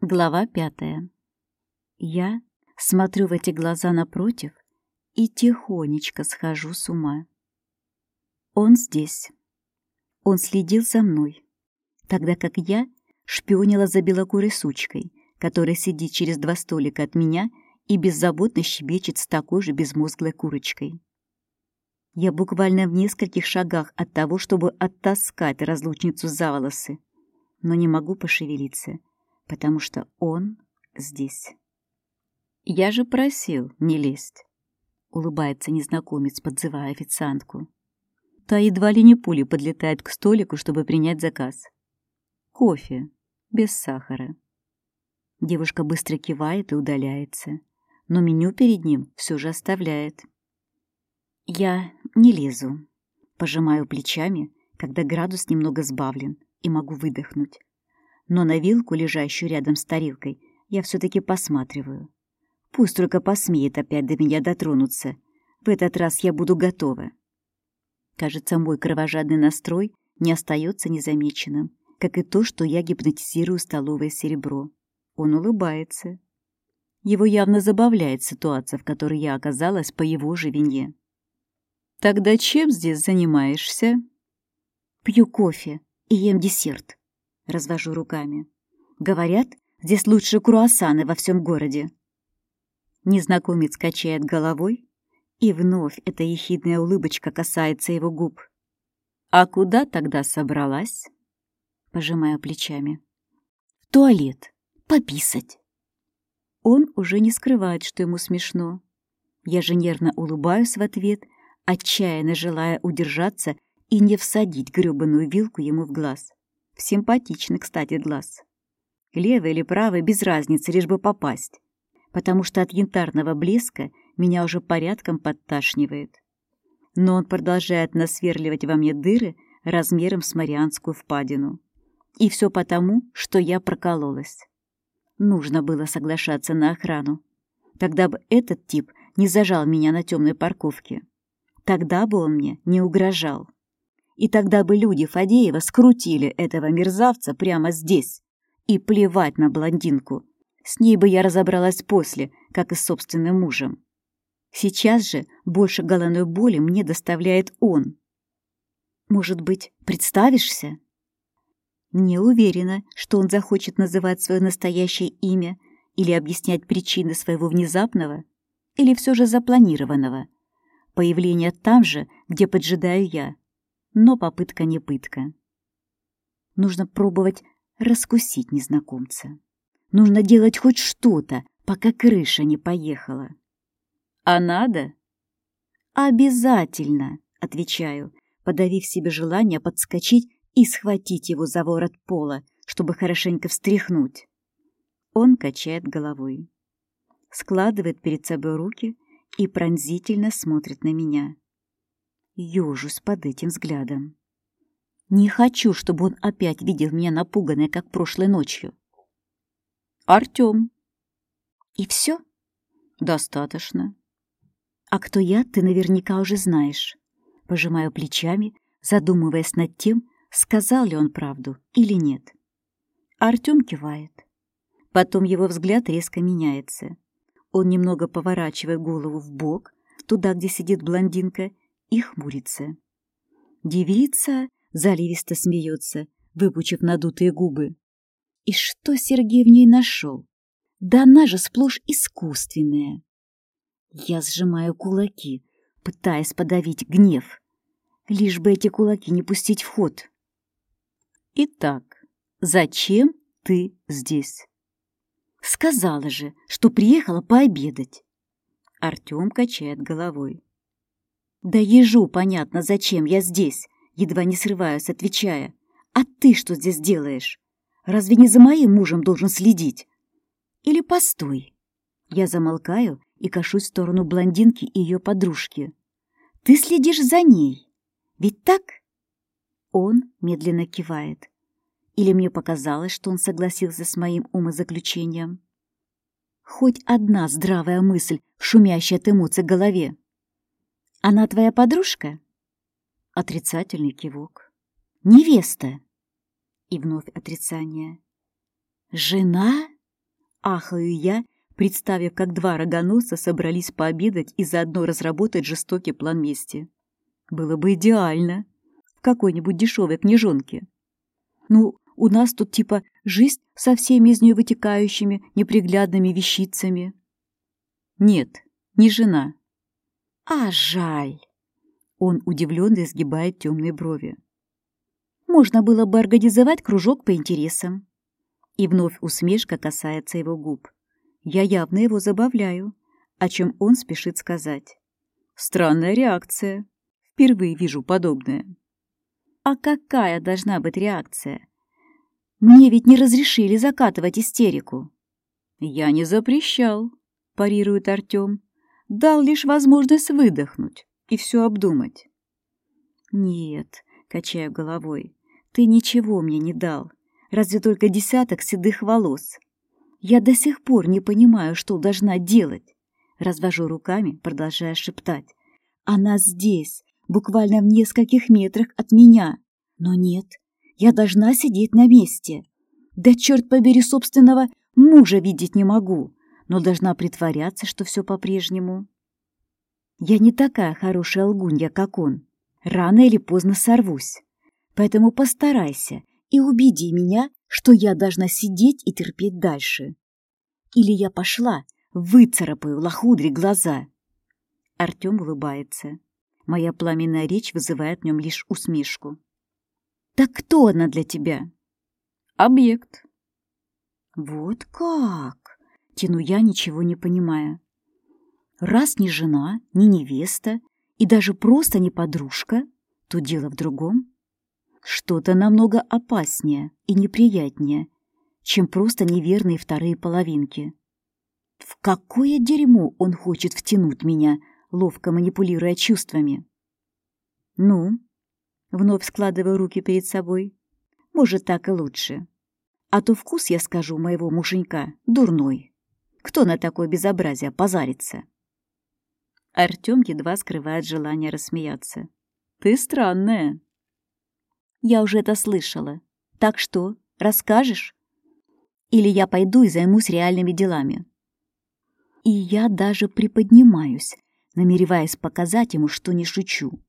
Глава пятая. Я смотрю в эти глаза напротив и тихонечко схожу с ума. Он здесь. Он следил за мной, тогда как я шпионила за белокурой сучкой, которая сидит через два столика от меня и беззаботно щебечет с такой же безмозглой курочкой. Я буквально в нескольких шагах от того, чтобы оттаскать разлучницу за волосы, но не могу пошевелиться — потому что он здесь. «Я же просил не лезть», — улыбается незнакомец, подзывая официантку. Та едва ли не пули подлетает к столику, чтобы принять заказ. «Кофе, без сахара». Девушка быстро кивает и удаляется, но меню перед ним все же оставляет. Я не лезу, пожимаю плечами, когда градус немного сбавлен, и могу выдохнуть но на вилку, лежащую рядом с тарелкой, я все-таки посматриваю. Пусть только посмеет опять до меня дотронуться. В этот раз я буду готова. Кажется, мой кровожадный настрой не остается незамеченным, как и то, что я гипнотизирую столовое серебро. Он улыбается. Его явно забавляет ситуация, в которой я оказалась по его же вине. «Тогда чем здесь занимаешься?» «Пью кофе и ем десерт», Развожу руками. Говорят, здесь лучшие круассаны во всем городе. Незнакомец качает головой, и вновь эта ехидная улыбочка касается его губ. «А куда тогда собралась?» Пожимаю плечами. «В туалет. Пописать». Он уже не скрывает, что ему смешно. Я же нервно улыбаюсь в ответ, отчаянно желая удержаться и не всадить грёбаную вилку ему в глаз. Симпатичный, кстати, глаз. Левый или правый, без разницы, лишь бы попасть. Потому что от янтарного блеска меня уже порядком подташнивает. Но он продолжает насверливать во мне дыры размером с Марианскую впадину. И все потому, что я прокололась. Нужно было соглашаться на охрану. Тогда бы этот тип не зажал меня на темной парковке. Тогда бы он мне не угрожал. И тогда бы люди Фадеева скрутили этого мерзавца прямо здесь. И плевать на блондинку. С ней бы я разобралась после, как и с собственным мужем. Сейчас же больше головной боли мне доставляет он. Может быть, представишься? Не уверена, что он захочет называть свое настоящее имя или объяснять причины своего внезапного или все же запланированного появления там же, где поджидаю я но попытка не пытка. Нужно пробовать раскусить незнакомца. Нужно делать хоть что-то, пока крыша не поехала. А надо? Обязательно, отвечаю, подавив себе желание подскочить и схватить его за ворот пола, чтобы хорошенько встряхнуть. Он качает головой, складывает перед собой руки и пронзительно смотрит на меня ежусь под этим взглядом. Не хочу, чтобы он опять видел меня напуганной, как прошлой ночью. Артем. И все? Достаточно. А кто я, ты наверняка уже знаешь. Пожимаю плечами, задумываясь над тем, сказал ли он правду или нет. Артем кивает. Потом его взгляд резко меняется. Он немного поворачивает голову в бок, туда, где сидит блондинка, и хмурится. Девица заливисто смеется, выпучив надутые губы. И что Сергей в ней нашел? Да она же сплошь искусственная. Я сжимаю кулаки, пытаясь подавить гнев. Лишь бы эти кулаки не пустить в ход. Итак, зачем ты здесь? Сказала же, что приехала пообедать. Артем качает головой. Да ежу понятно, зачем я здесь, едва не срываюсь, отвечая. А ты что здесь делаешь? Разве не за моим мужем должен следить? Или постой. Я замолкаю и кашусь в сторону блондинки и ее подружки. Ты следишь за ней, ведь так? Он медленно кивает. Или мне показалось, что он согласился с моим умозаключением? Хоть одна здравая мысль, шумящая от эмоций в голове. Она твоя подружка? Отрицательный кивок. Невеста. И вновь отрицание. Жена? Ахаю я, представив, как два рогоносца собрались пообедать и заодно разработать жестокий план мести. Было бы идеально. В какой-нибудь дешевой книжонке. Ну, у нас тут типа жизнь со всеми из нее вытекающими неприглядными вещицами. Нет, не жена. А жаль. Он удивленно изгибает темные брови. Можно было бы организовать кружок по интересам. И вновь усмешка касается его губ. Я явно его забавляю, о чем он спешит сказать. Странная реакция. Впервые вижу подобное. А какая должна быть реакция? Мне ведь не разрешили закатывать истерику. Я не запрещал, парирует Артем. Дал лишь возможность выдохнуть и все обдумать. Нет, качаю головой, ты ничего мне не дал, разве только десяток седых волос. Я до сих пор не понимаю, что должна делать. Развожу руками, продолжая шептать. Она здесь, буквально в нескольких метрах от меня. Но нет, я должна сидеть на месте. Да черт побери, собственного мужа видеть не могу, но должна притворяться, что все по-прежнему. Я не такая хорошая лгунья, как он. Рано или поздно сорвусь. Поэтому постарайся и убеди меня, что я должна сидеть и терпеть дальше. Или я пошла, выцарапаю лохудре глаза. Артем улыбается. Моя пламенная речь вызывает в нем лишь усмешку. «Так кто она для тебя?» «Объект». «Вот как?» — тяну я, ничего не понимая. «Раз не жена, не невеста и даже просто не подружка, то дело в другом. Что-то намного опаснее и неприятнее, чем просто неверные вторые половинки. В какое дерьмо он хочет втянуть меня, ловко манипулируя чувствами?» «Ну?» Вновь складываю руки перед собой. Может, так и лучше. А то вкус, я скажу, моего муженька дурной. Кто на такое безобразие позарится? Артем едва скрывает желание рассмеяться. Ты странная. Я уже это слышала. Так что, расскажешь? Или я пойду и займусь реальными делами? И я даже приподнимаюсь, намереваясь показать ему, что не шучу.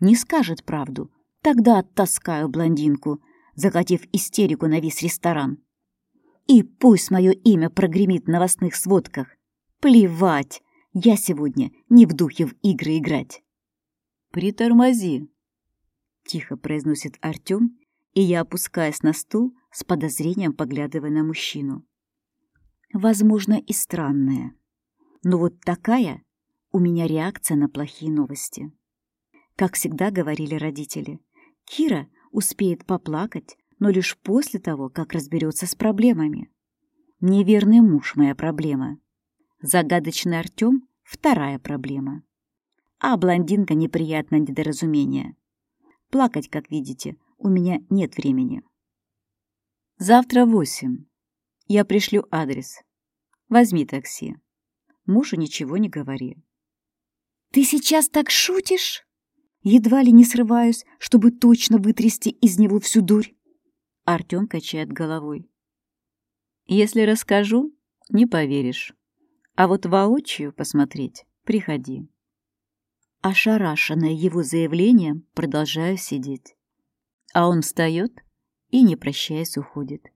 Не скажет правду, Тогда оттаскаю блондинку, закатив истерику на весь ресторан. И пусть мое имя прогремит в новостных сводках. Плевать, я сегодня не в духе в игры играть. «Притормози», — тихо произносит Артем, и я опускаюсь на стул с подозрением, поглядывая на мужчину. Возможно, и странная. Но вот такая у меня реакция на плохие новости. Как всегда говорили родители, Кира успеет поплакать, но лишь после того, как разберется с проблемами. Неверный муж — моя проблема. Загадочный Артем — вторая проблема. А блондинка — неприятное недоразумение. Плакать, как видите, у меня нет времени. Завтра восемь. Я пришлю адрес. Возьми такси. Мужу ничего не говори. «Ты сейчас так шутишь?» Едва ли не срываюсь, чтобы точно вытрясти из него всю дурь. Артем качает головой. Если расскажу, не поверишь. А вот воочию посмотреть приходи. Ошарашенная его заявлением, продолжаю сидеть. А он встает и, не прощаясь, уходит.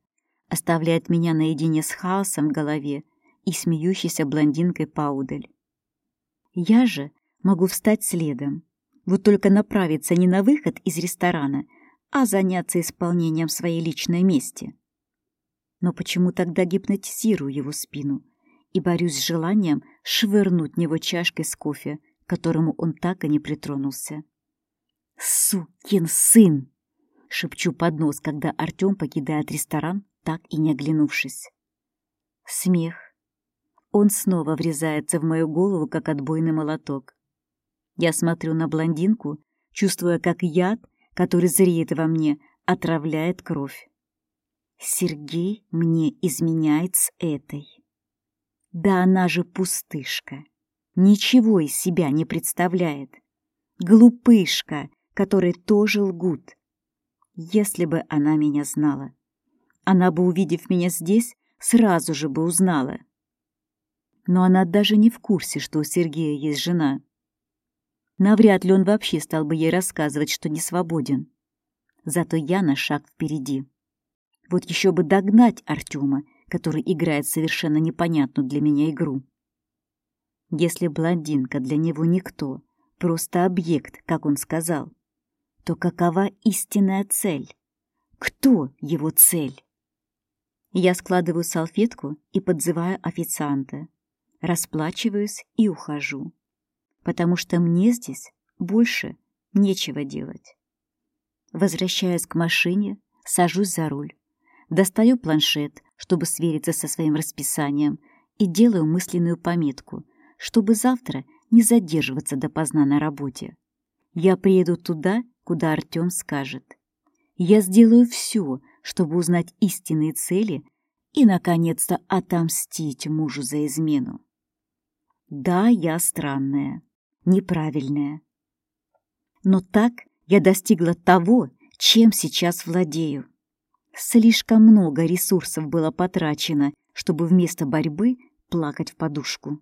Оставляет меня наедине с хаосом в голове и смеющейся блондинкой поудаль. Я же могу встать следом, вот только направиться не на выход из ресторана, а заняться исполнением своей личной мести. Но почему тогда гипнотизирую его спину и борюсь с желанием швырнуть него чашкой с кофе, к которому он так и не притронулся? «Сукин сын!» — шепчу под нос, когда Артем покидает ресторан, так и не оглянувшись. Смех. Он снова врезается в мою голову, как отбойный молоток. Я смотрю на блондинку, чувствуя, как яд, который зреет во мне, отравляет кровь. Сергей мне изменяет с этой. Да она же пустышка. Ничего из себя не представляет. Глупышка, которой тоже лгут. Если бы она меня знала, она бы, увидев меня здесь, сразу же бы узнала. Но она даже не в курсе, что у Сергея есть жена. Навряд ли он вообще стал бы ей рассказывать, что не свободен. Зато я на шаг впереди. Вот еще бы догнать Артема, который играет совершенно непонятную для меня игру. Если блондинка для него никто, просто объект, как он сказал, то какова истинная цель? Кто его цель? Я складываю салфетку и подзываю официанта. Расплачиваюсь и ухожу. Потому что мне здесь больше нечего делать. Возвращаюсь к машине, сажусь за руль. Достаю планшет, чтобы свериться со своим расписанием, и делаю мысленную пометку, чтобы завтра не задерживаться допоздна на работе. Я приеду туда, куда Артем скажет. Я сделаю все, чтобы узнать истинные цели и, наконец-то, отомстить мужу за измену. Да, я странная, неправильная. Но так я достигла того, чем сейчас владею. Слишком много ресурсов было потрачено, чтобы вместо борьбы плакать в подушку.